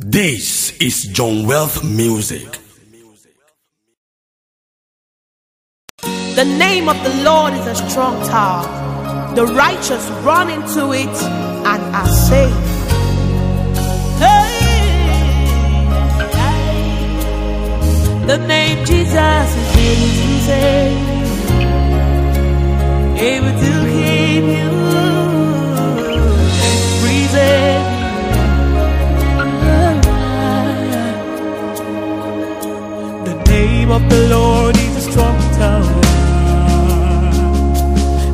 This is John Wealth Music. The name of the Lord is a strong tower. The righteous run into it and are saved. Hey, the name Jesus is able to save, able to keep you, preserve name of the Lord is a strong tower.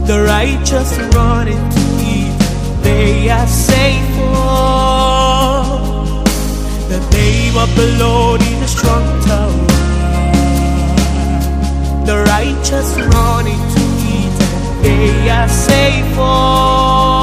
The righteous run into it, they are safe. Oh, the name of the Lord is a strong tower. The righteous run into it, they are safe. Oh,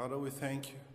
Father, we thank you.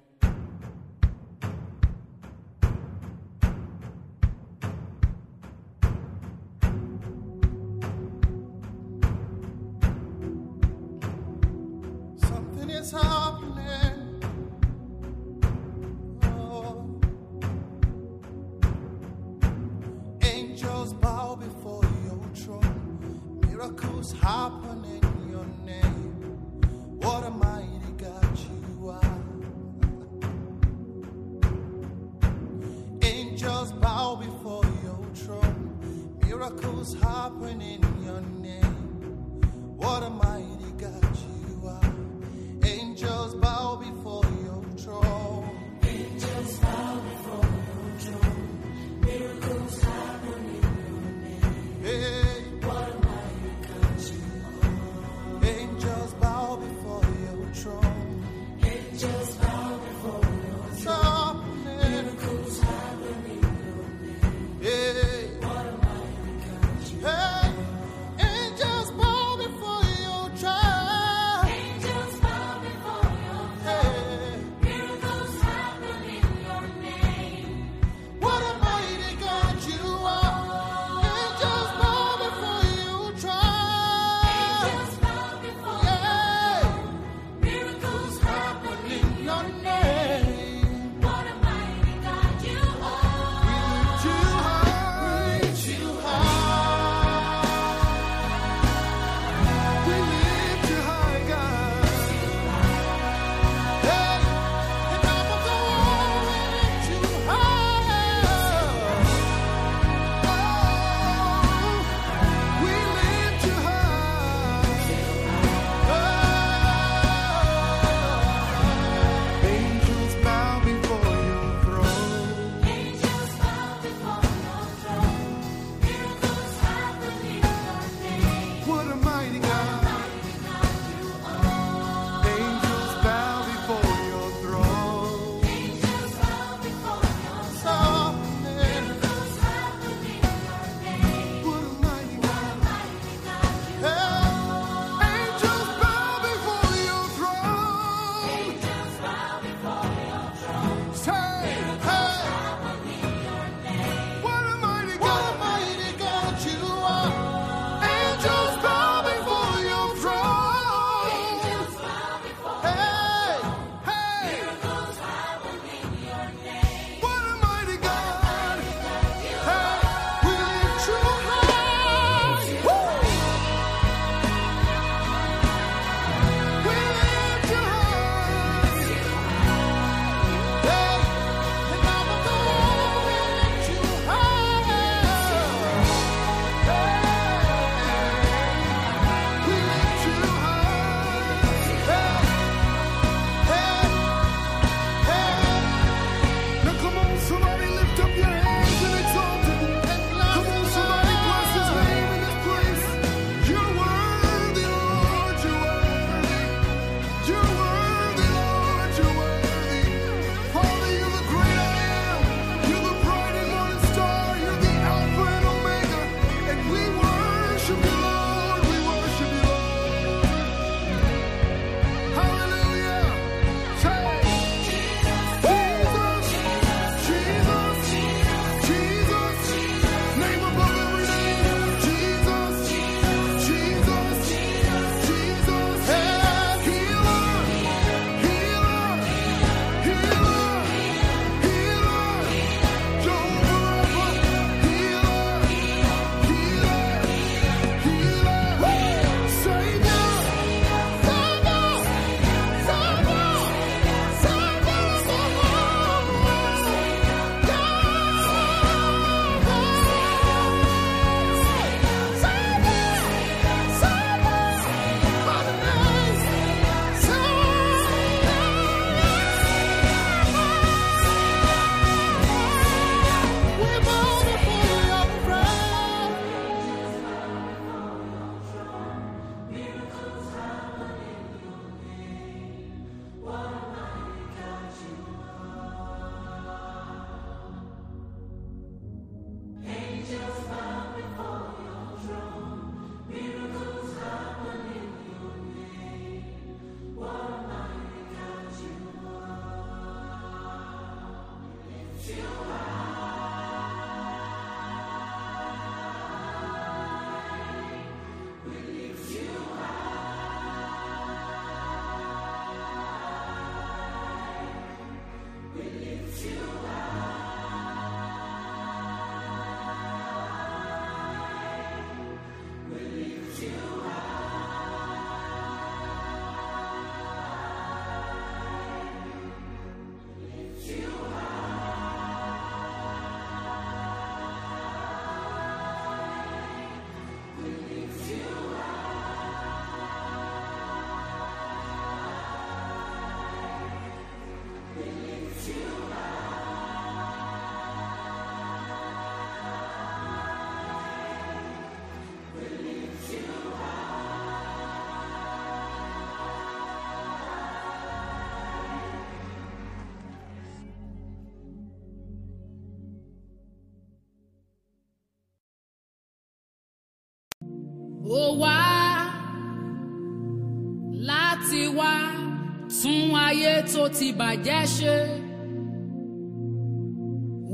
tún ayé tó ti bàjẹ́ ṣe.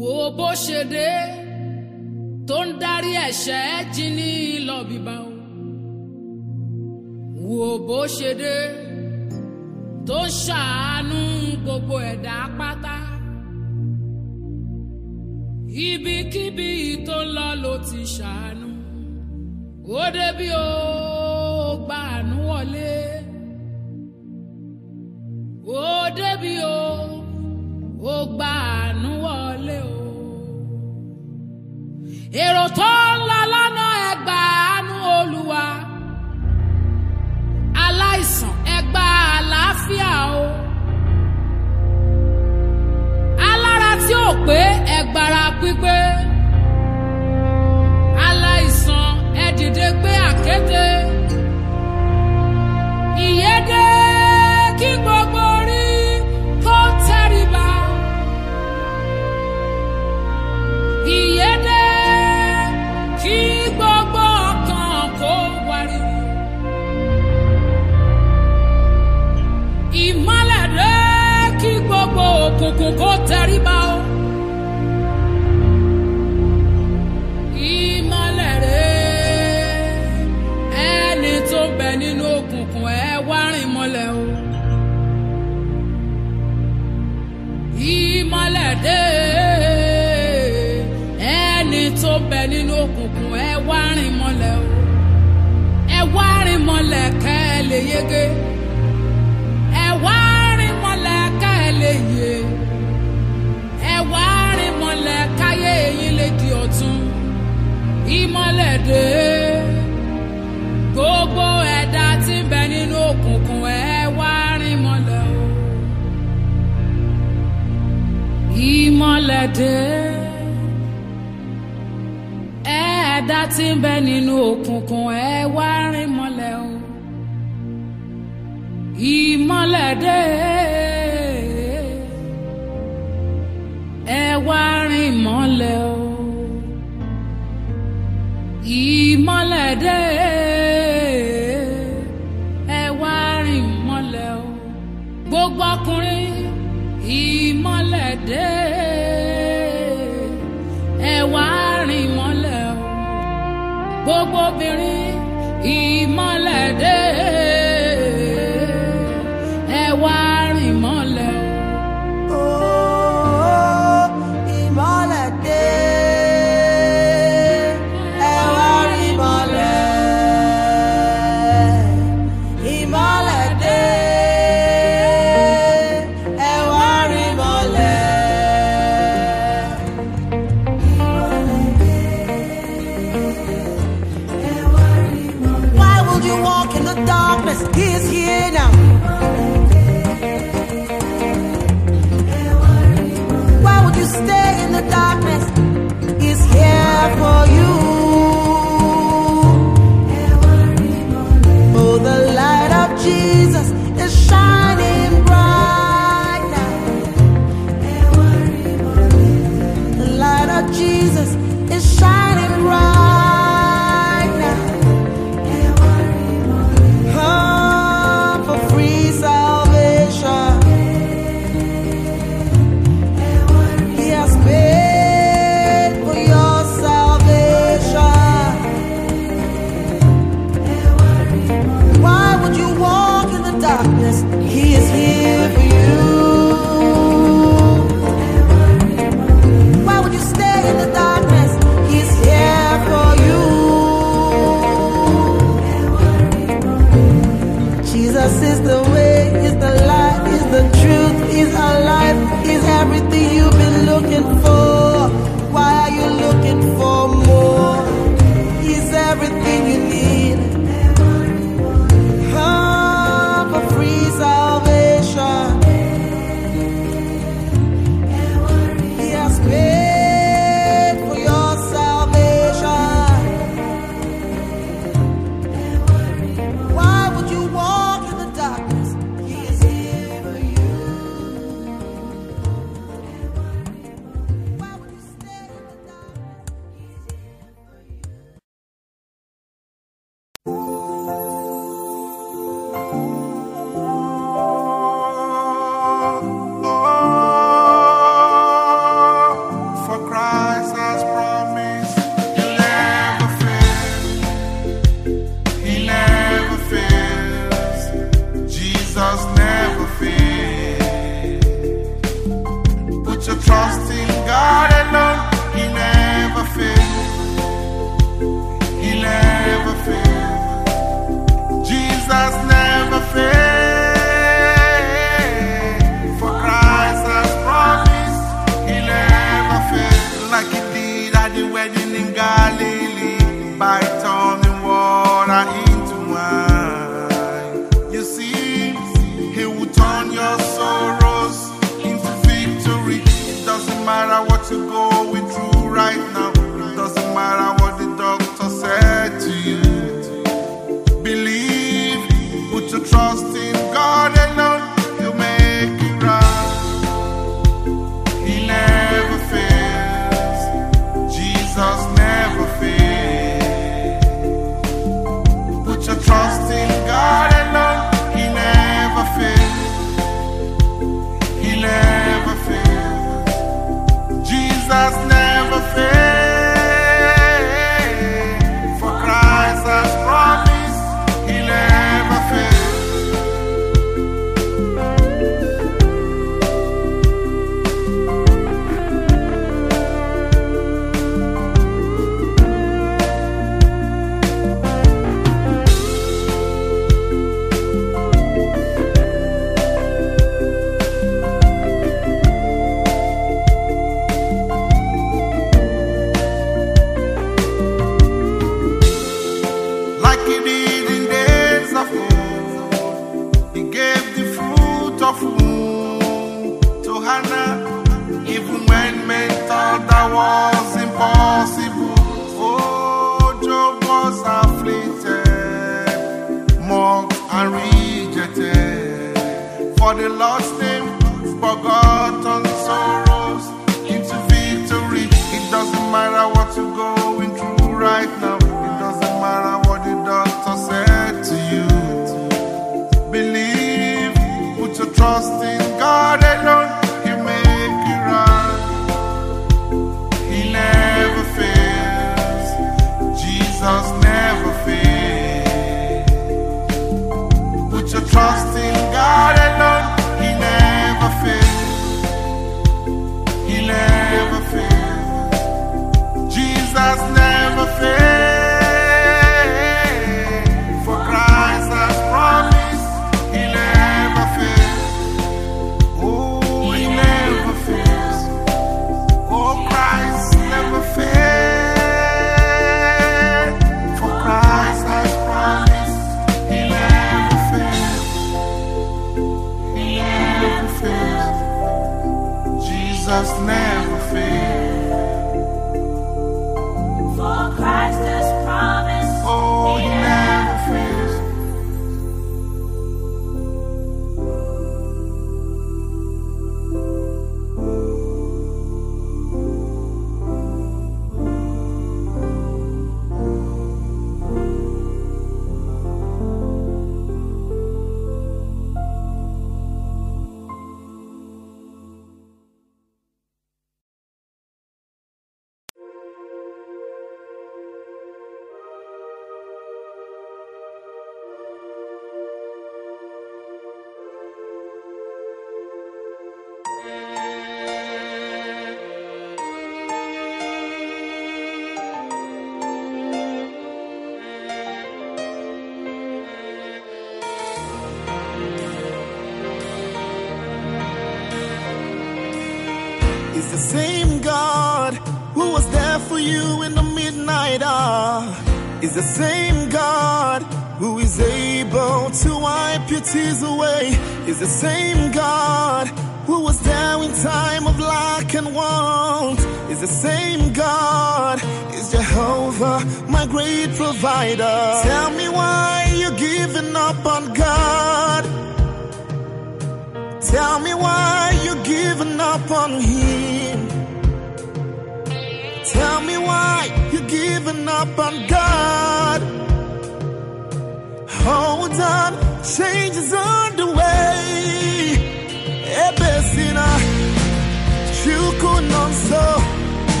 Wo bó ṣe dé tó ń darí ẹ̀ṣẹ̀ jí ní lọ o. Wo bó ṣe dé tó ń ṣàánú gbogbo ẹ̀dá pátá. Ibikíbi tó ń lọ ló ti ṣàánú. Ó débi ó gbàánú wọlé. tí ń bẹ nínú òkùnkùn ẹ wá rìn mọ́lẹ̀ o. Ìmọ́lẹ̀ dé. Ẹ wá rìn mọ́lẹ̀ o. Ìmọ́lẹ̀ dé.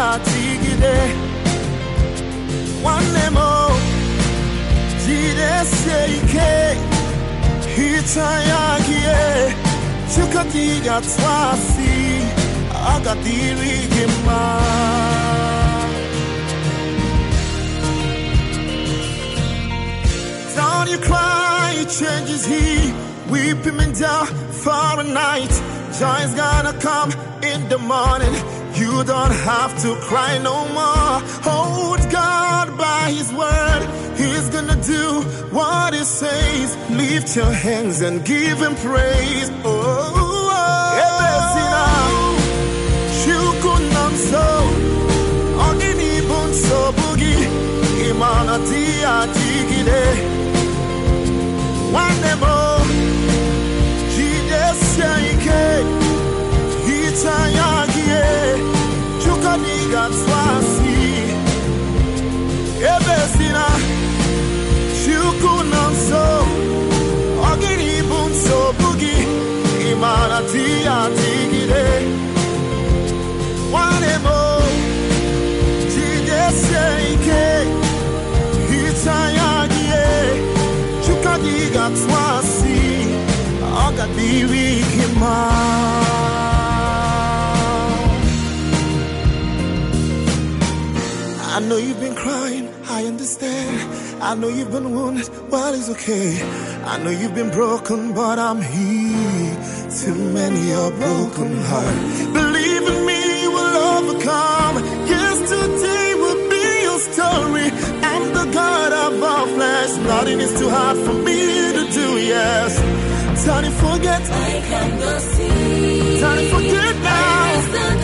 Imana tia tigide. One more. ike hitayagie chukadiga twasi agadiri gị mma Don't you cry, changes he. Weep him and down for a night. Joy's gonna come in the morning. You don't have to cry no more. Hold God by his word. He's gonna do what he says. Lift your hands and give him praise. Oh, oh, Ebesina, Chukunamso, Ogini Bunso Bugi, Imana Dia Digide. Chukaniga Swasi, Ebesina, Chukunamso, know you've been crying, I understand. I know you've been wounded, well, it's okay. I know you've been broken, but I'm here to many a broken heart. Believe in me, you will overcome. Yesterday will be your story. I'm the God of all flesh. Nothing is too hard for me to do, yes. Time to forget, I can go see. time to forget now.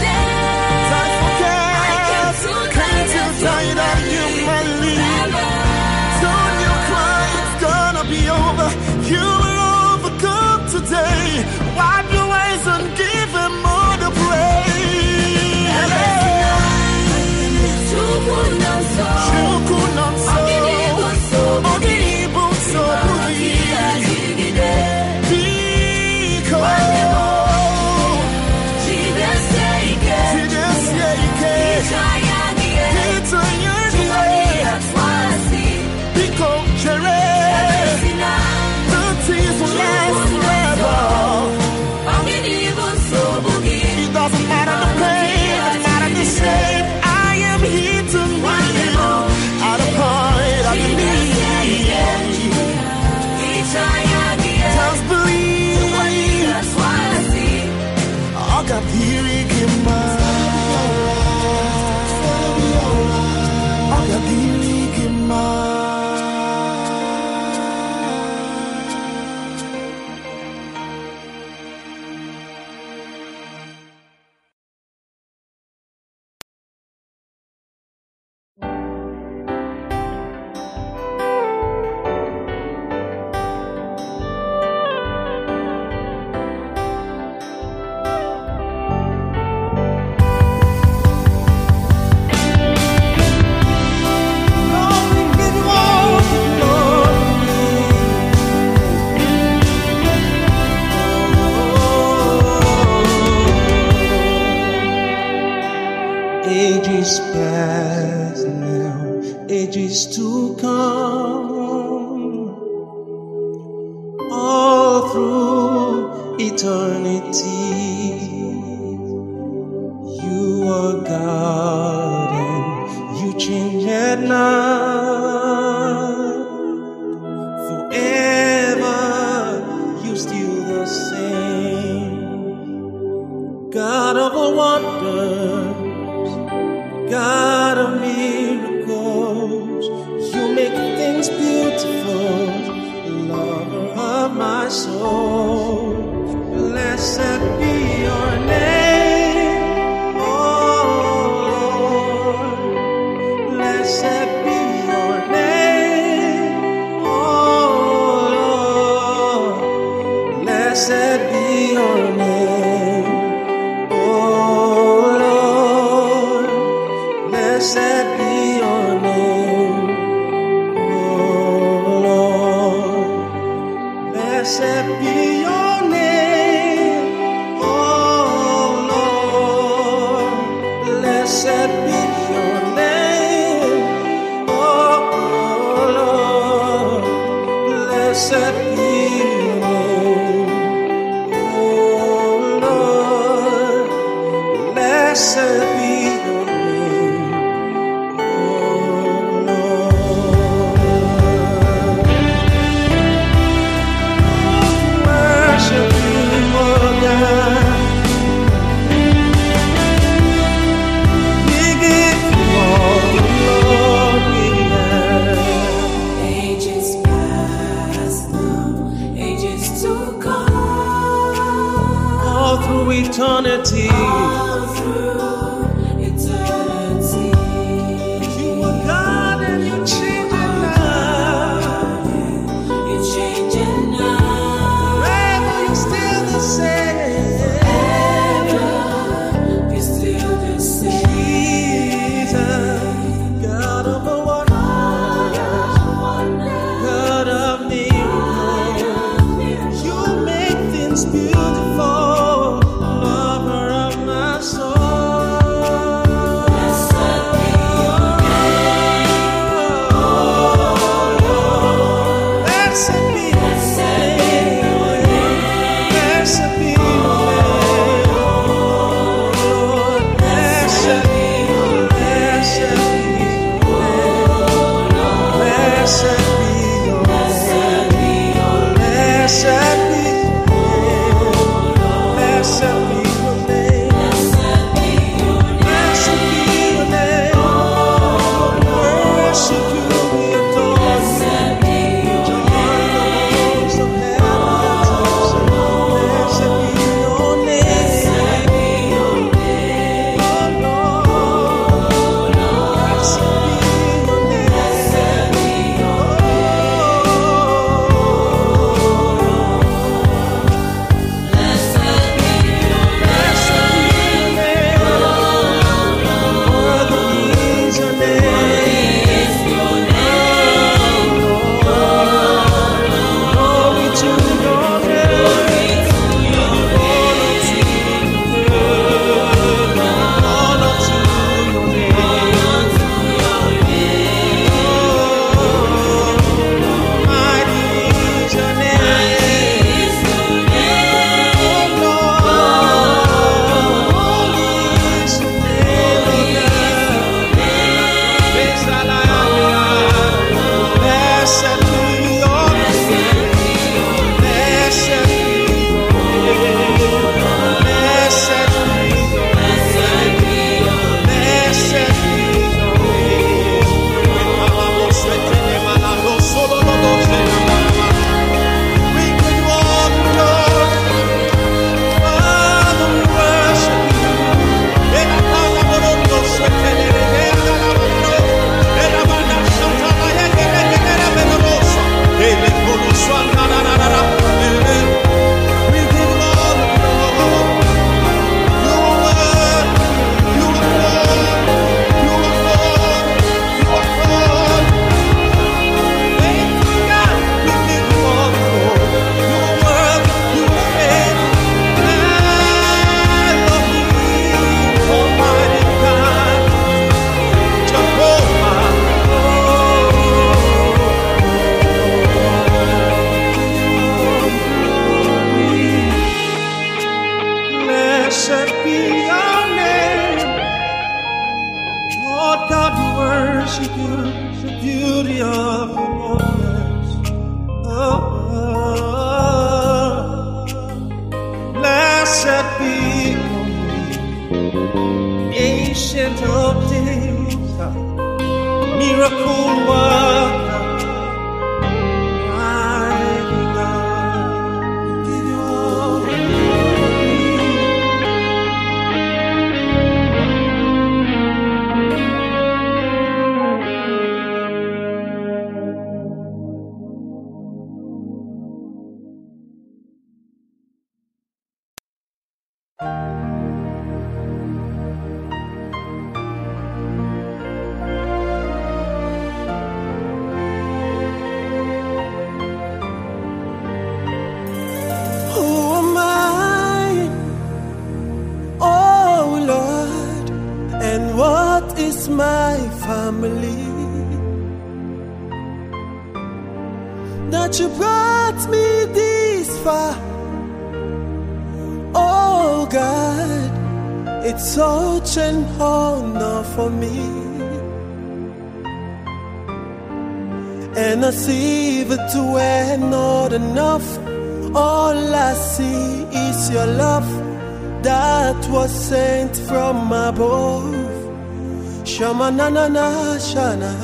mchana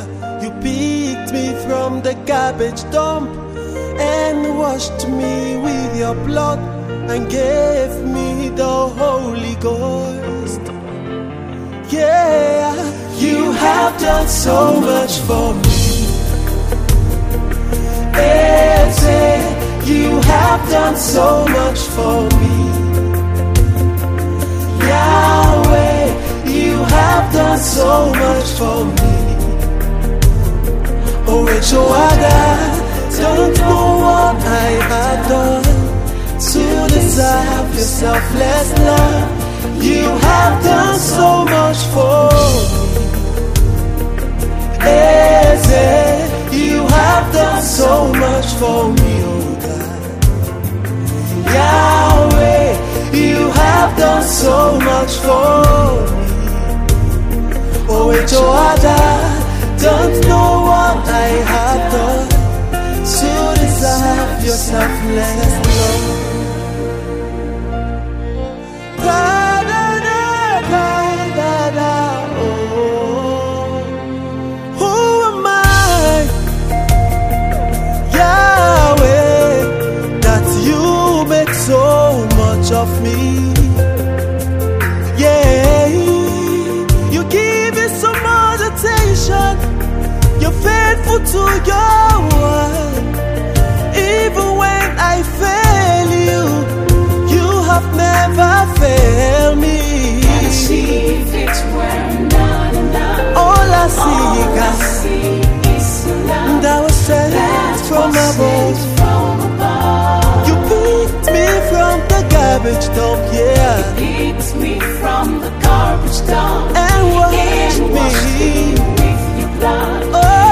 so much for me. Oh, it's your other, don't know what I have done. Soon as I have your selfless. to your word. Even when I fail you, you have never failed me. All I see, All I see is love that was sent that from above. From. You picked me from the garbage dump, yeah. You picked me from the garbage dump and washed, and washed me. me with your blood. Oh.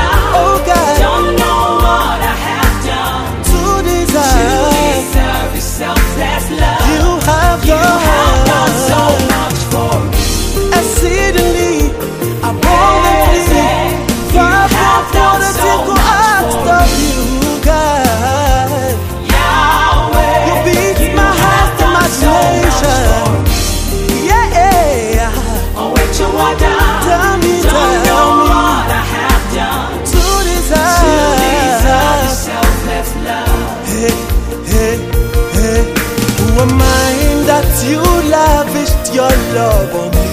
your love on me.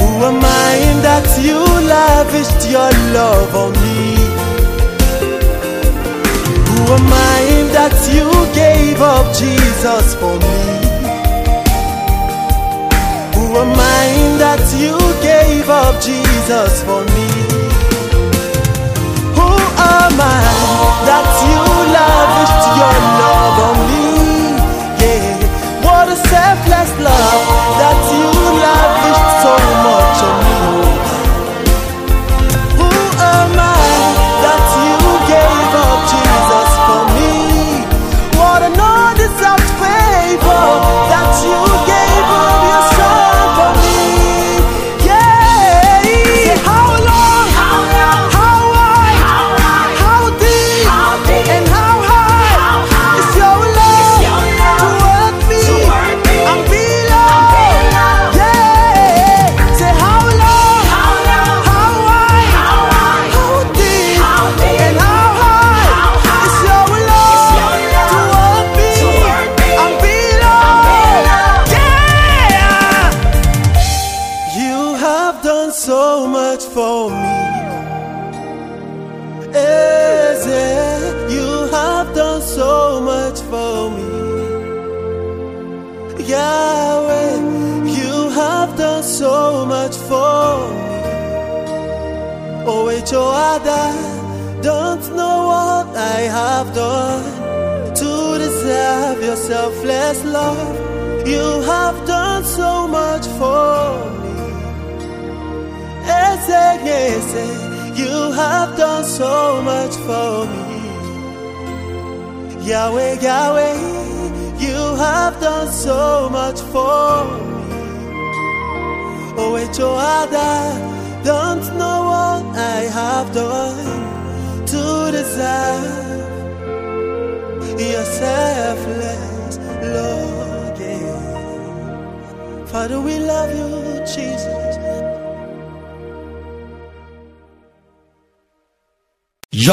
Who am I in that you lavished your love on me? Who am I in that you gave up Jesus for me? Who am I in that you gave up Jesus for me? Who am I that you lavished your love on me? Love.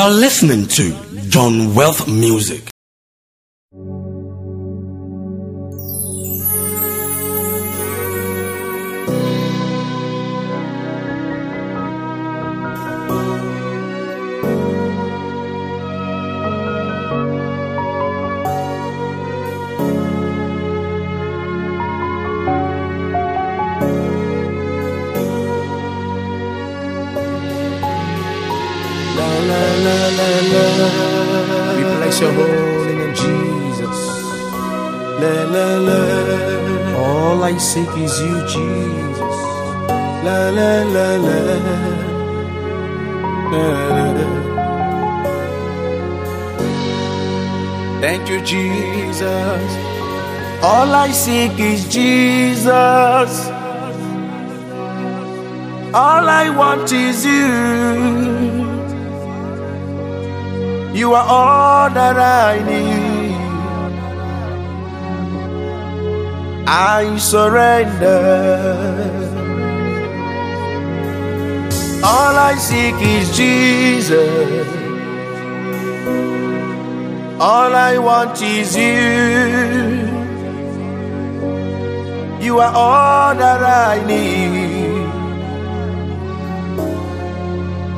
You're listening to John Wealth Music. All that I need. I surrender. All I seek is Jesus. All I want is you. You are all that I need.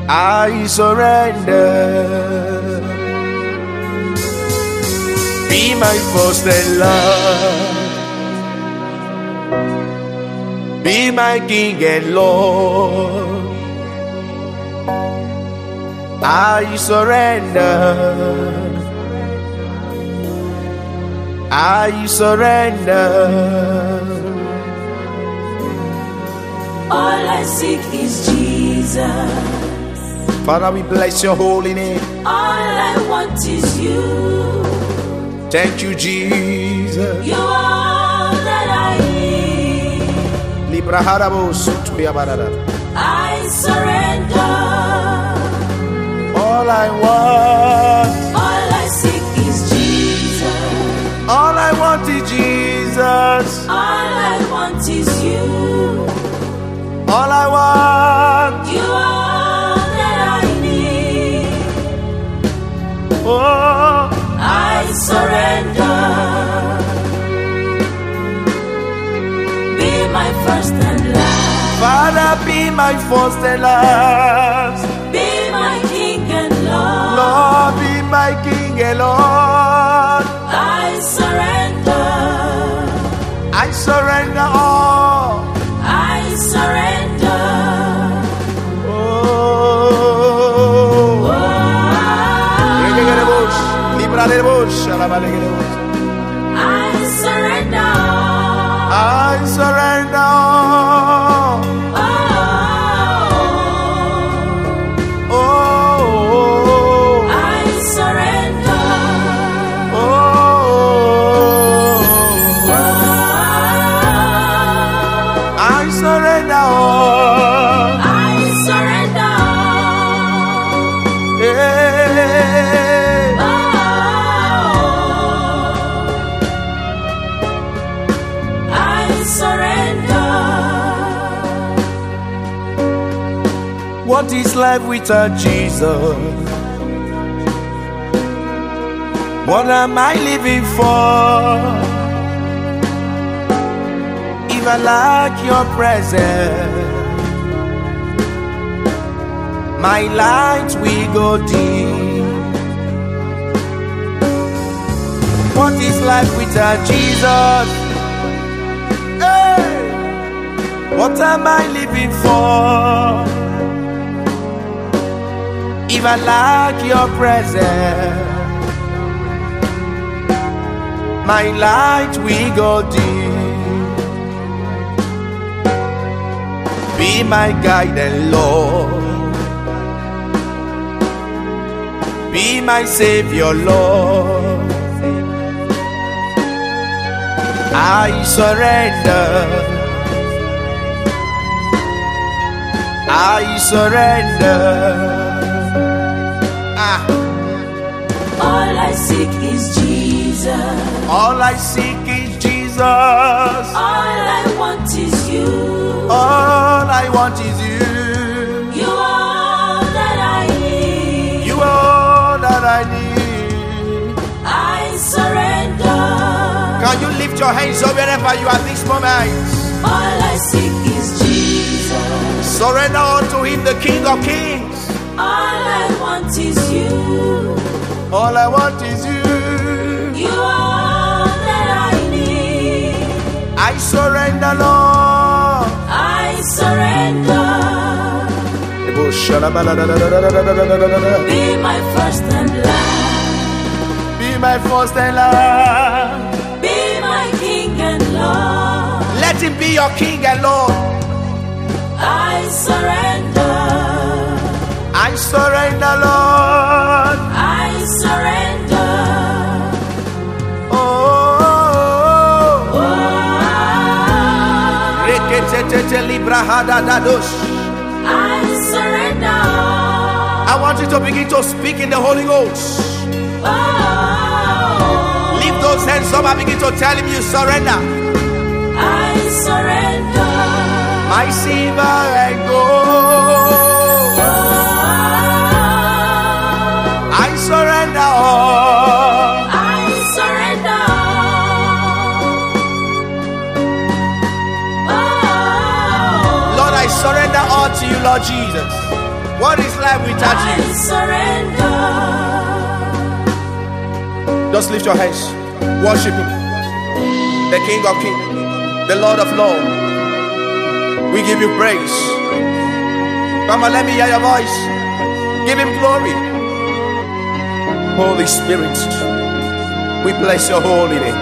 I surrender. Be my first and love. Be my King and Lord. I surrender. I surrender. All I seek is Jesus. Father, we bless your holy name. All I want is you. Thank you, Jesus. You are all that I need. Libra harabo sutuya barada. I surrender. All I want, All I seek is Jesus. all I want is Jesus. All I want is you. All I want, You are all that I need. oh, surrender. Be my first and last. Father, be my first and last. Be my King and Lord. Lord, be my King and Lord. I surrender. I surrender all. I surrender. la vale life without Jesus? What am I living for? If I lack your presence, my light will go dim. What is life without Jesus? What am I living for? If I lack your presence, my light will go dim. Be my guide and Lord. Be my Savior, Lord. I surrender. I surrender. All I seek is Jesus. all I seek is Jesus. All I want is you. All I want is you. You are all that I need. You are all that I need. I surrender. Can you lift your hands up wherever you are this moment? All I seek is Jesus. Surrender unto Him, the King of Kings. All I want is you. All I want is you. You are that I need. I surrender, Lord. I surrender. Be my first and last. Be my first and last. Be my king and Lord. Let Him be your King and Lord. I surrender. I surrender, Lord. I surrender. Oh, Oh. I surrender. I want you to begin to speak in the Holy Ghost. Oh, Lift those hands up and begin to tell Him you surrender. I surrender. My silver and gold. Surrender all. I surrender. Oh, Lord, I surrender all to you, Lord Jesus. What is life without I you? surrender. Just lift your hands. Worship Him. The King of Kings, the Lord of Lords. We give you praise. Come on, let me hear your voice. Give Him glory. Holy Spirit, we bless your holy name.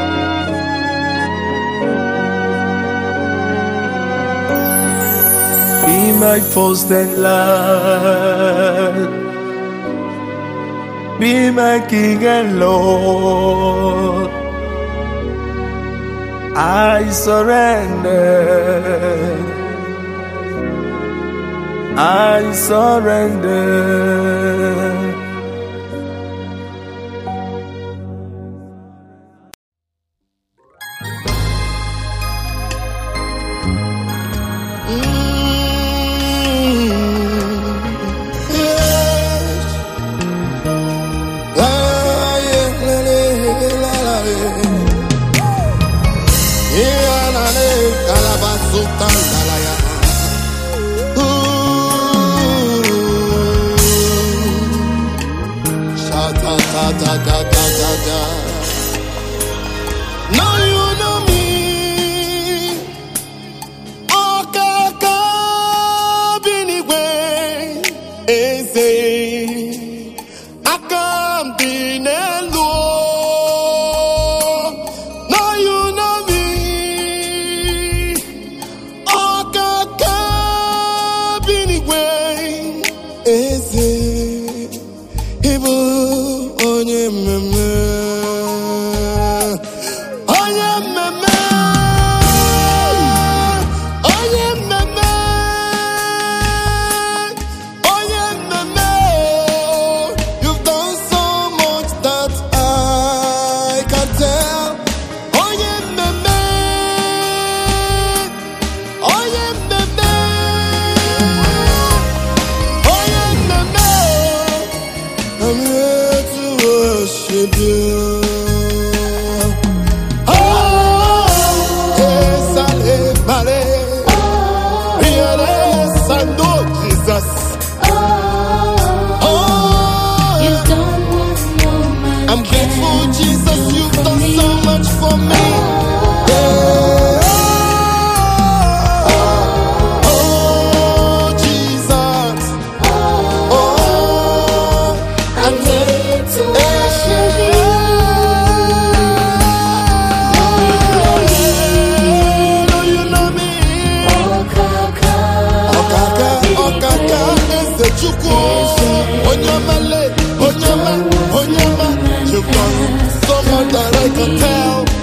Be my first and last. Be my King and Lord. I surrender. I surrender. your. You've got so much that I can tell.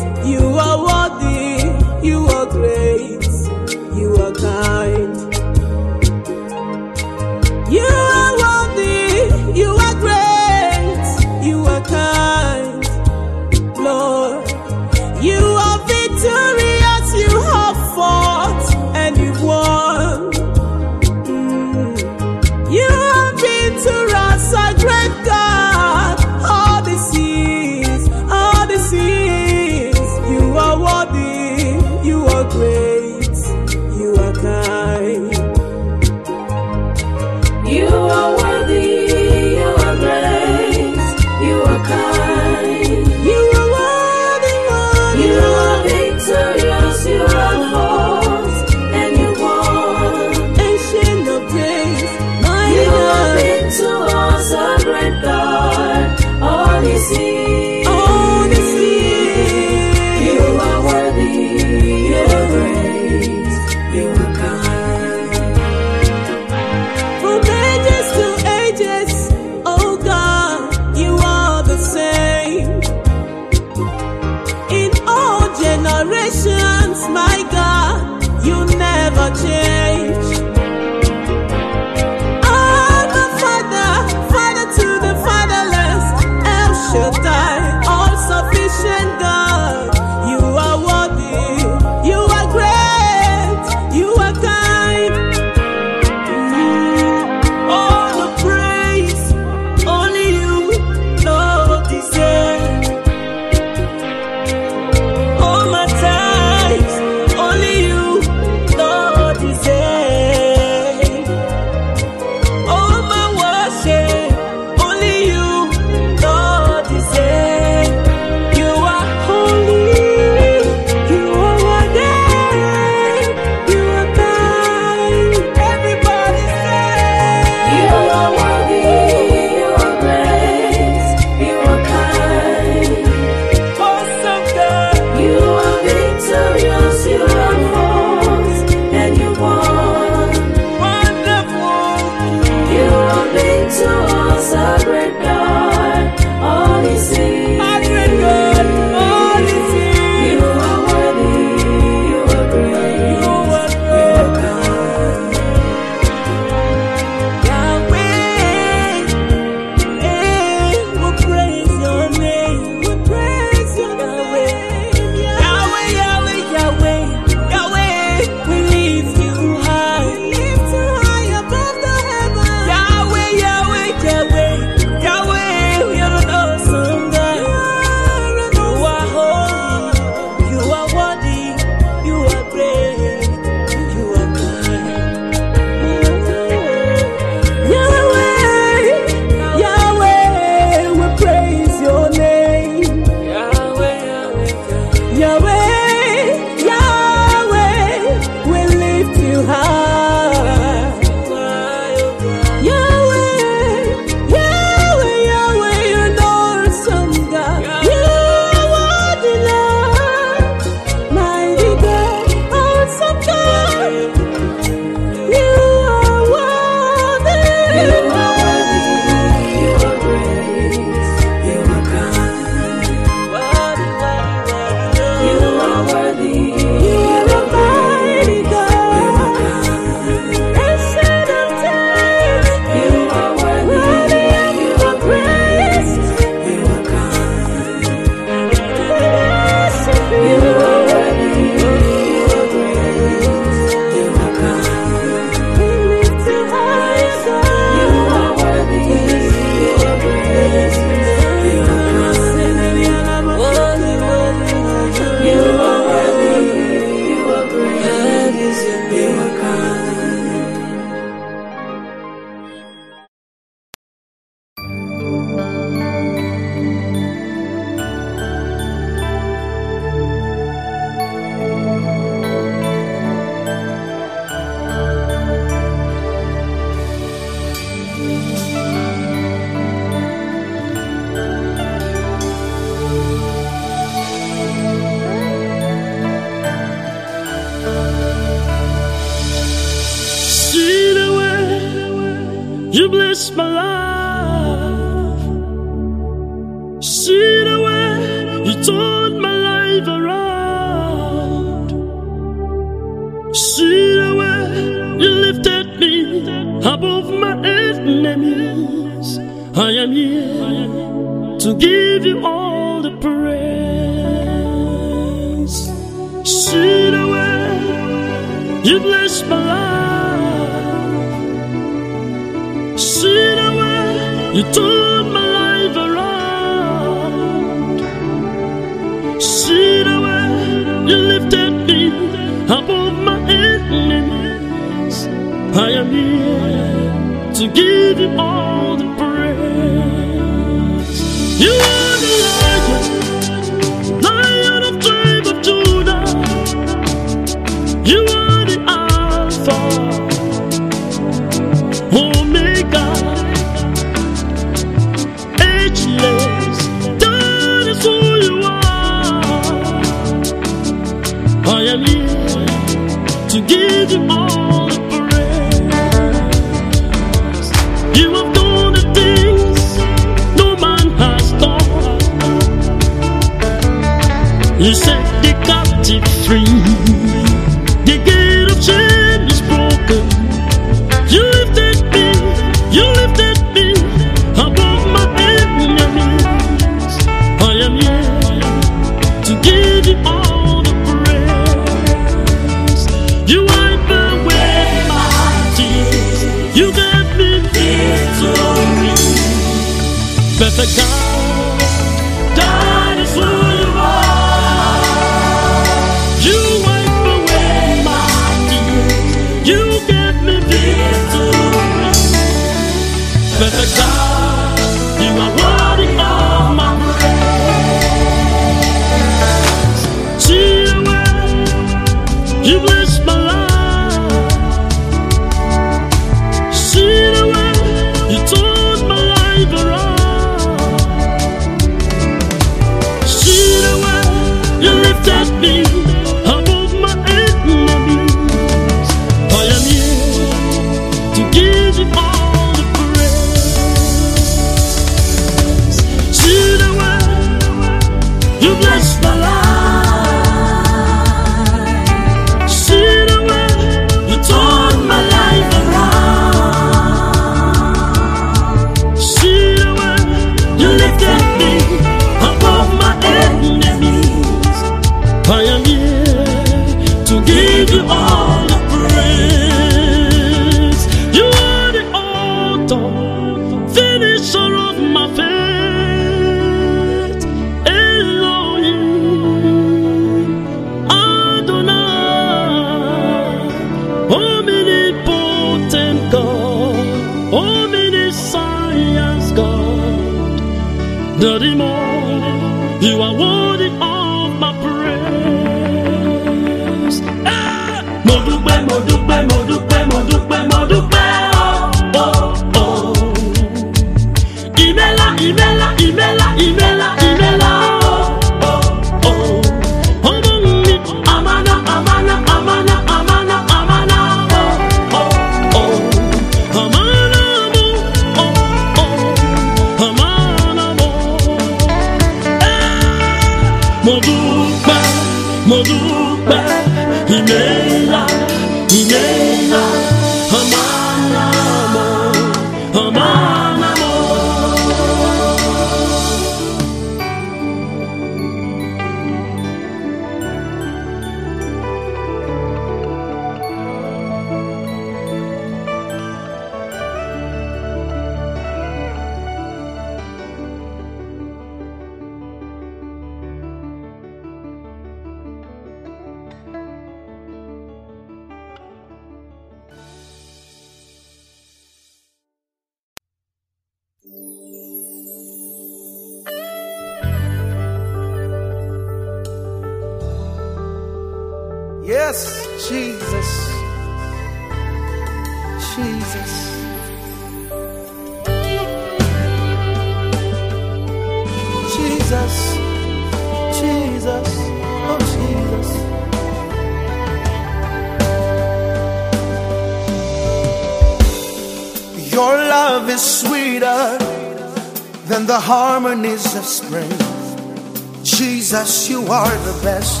you are the best.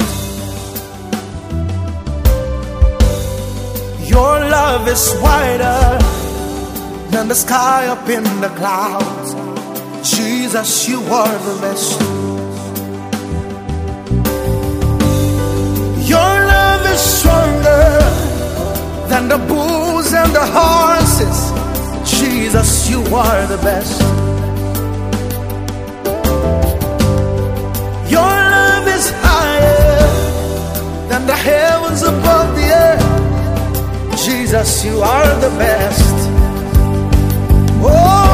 Your love is wider than the sky up in the clouds. Jesus, you are the best. Your love is stronger than the bulls and the horses. Jesus, you are the best. the heavens above the earth. Jesus, you are the best. Oh.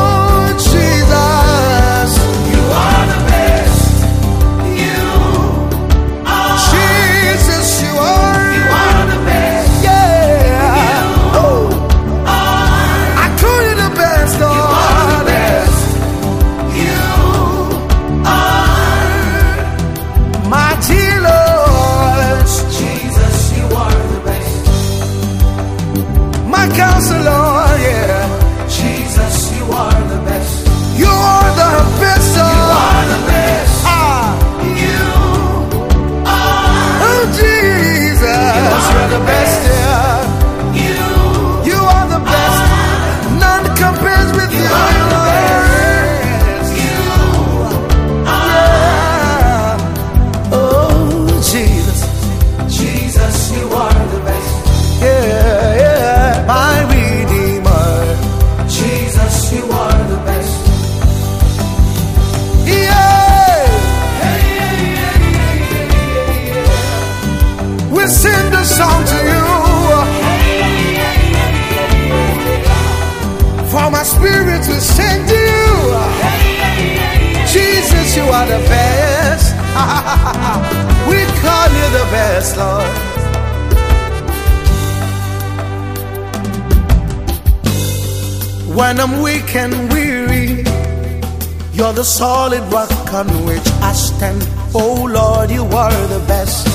the solid rock on which I stand. Oh Lord, you are the best.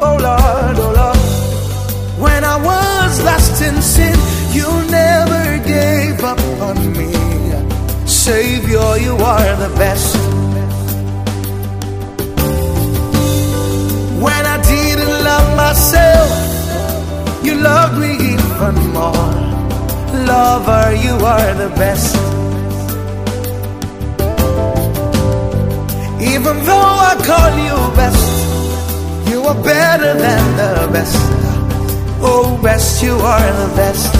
Oh Lord, oh Lord. When I was lost in sin, you never gave up on me. Savior, you are the best. When I didn't love myself, you loved me even more. Lover, you are the best. Even though I call you best, you are better than the best. Oh, best, you are the best.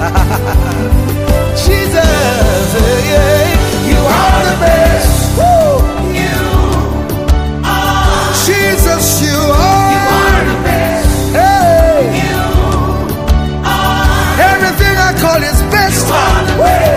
Jesus, yeah, you are the best. Woo! You are Jesus, you are. The best. You everything I call is best. You are the best.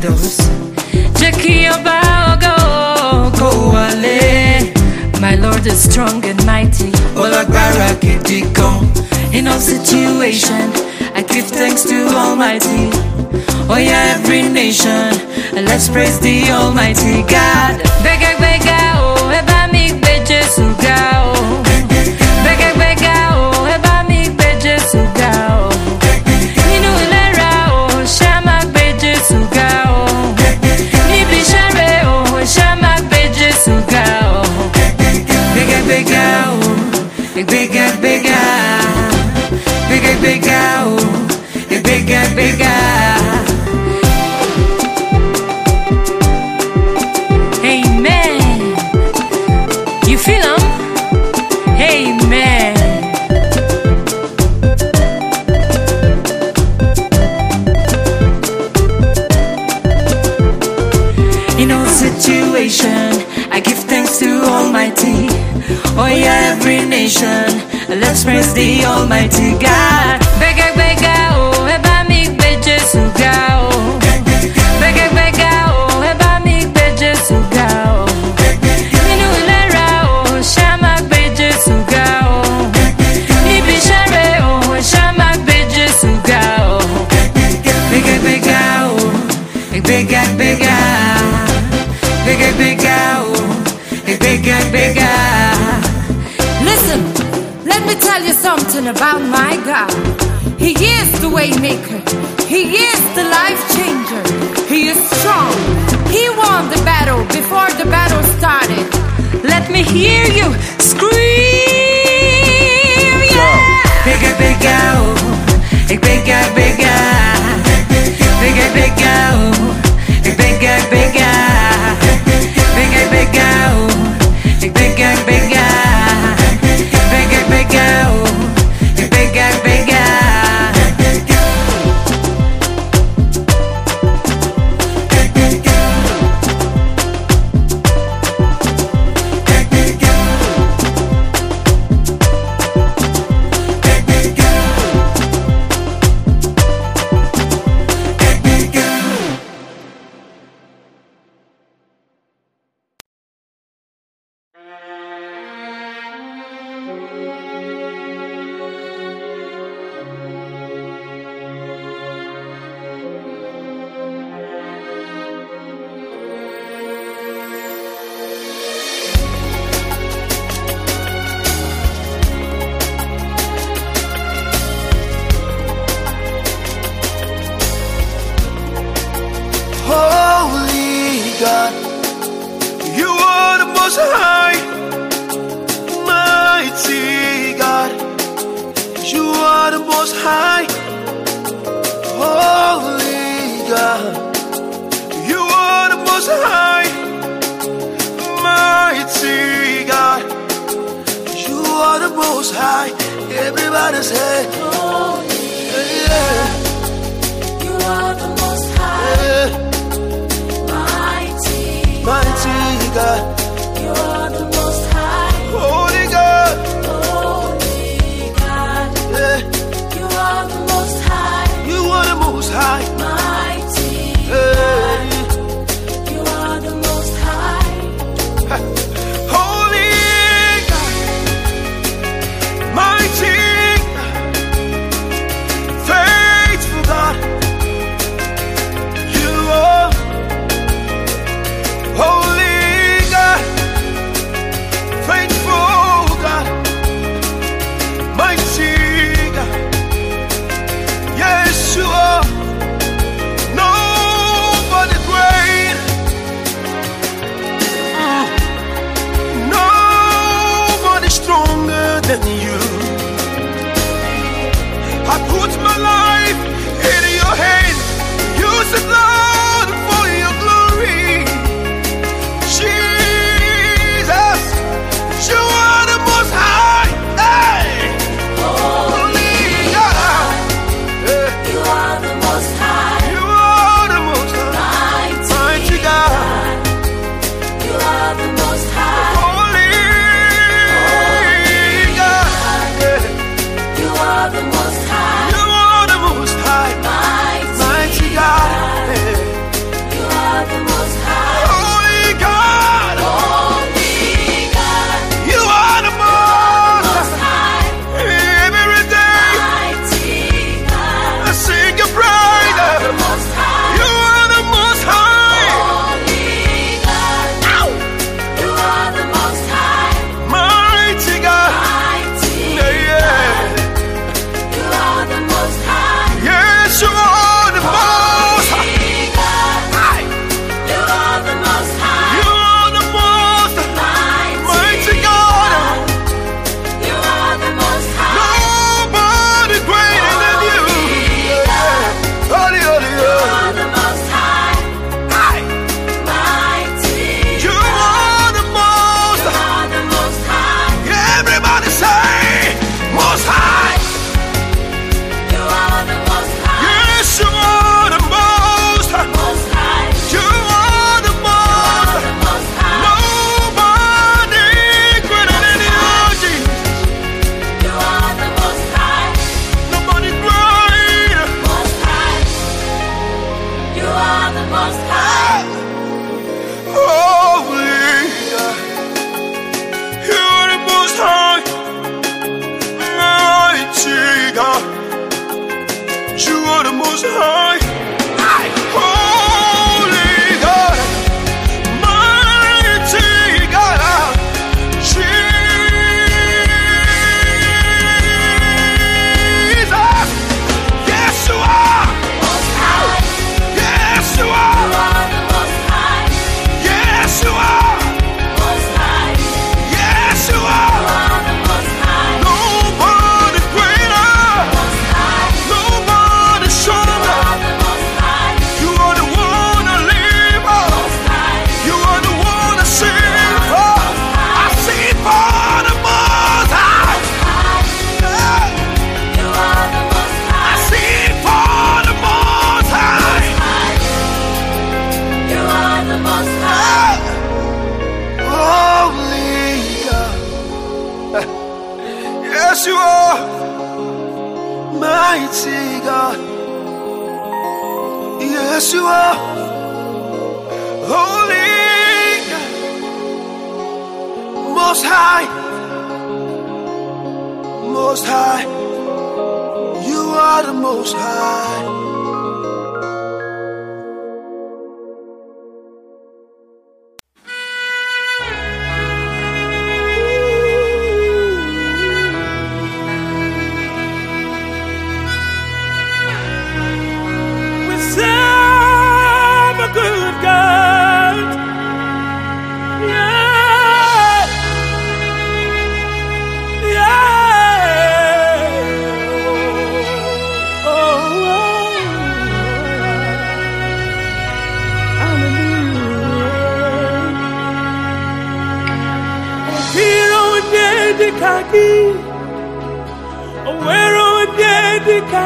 those Jackie My Lord is strong and mighty. Olagbara kitiko. In all situation I give thanks to Almighty. Oh yeah, every nation And let's praise the Almighty God. Bega, bega, oh, eba mi big bigger, big bigger, oh, bigger, bigger. In all situation, I give thanks to Almighty. Oh yeah, every nation. Let's praise the Almighty God. something about my God. He is the waymaker. He is the life changer. He is strong. He won the battle before the battle started. Let me hear you scream. Yeah. Bigger, bigger, bigger, bigger, bigger, bigger.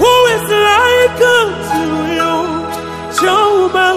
Who is like unto you choma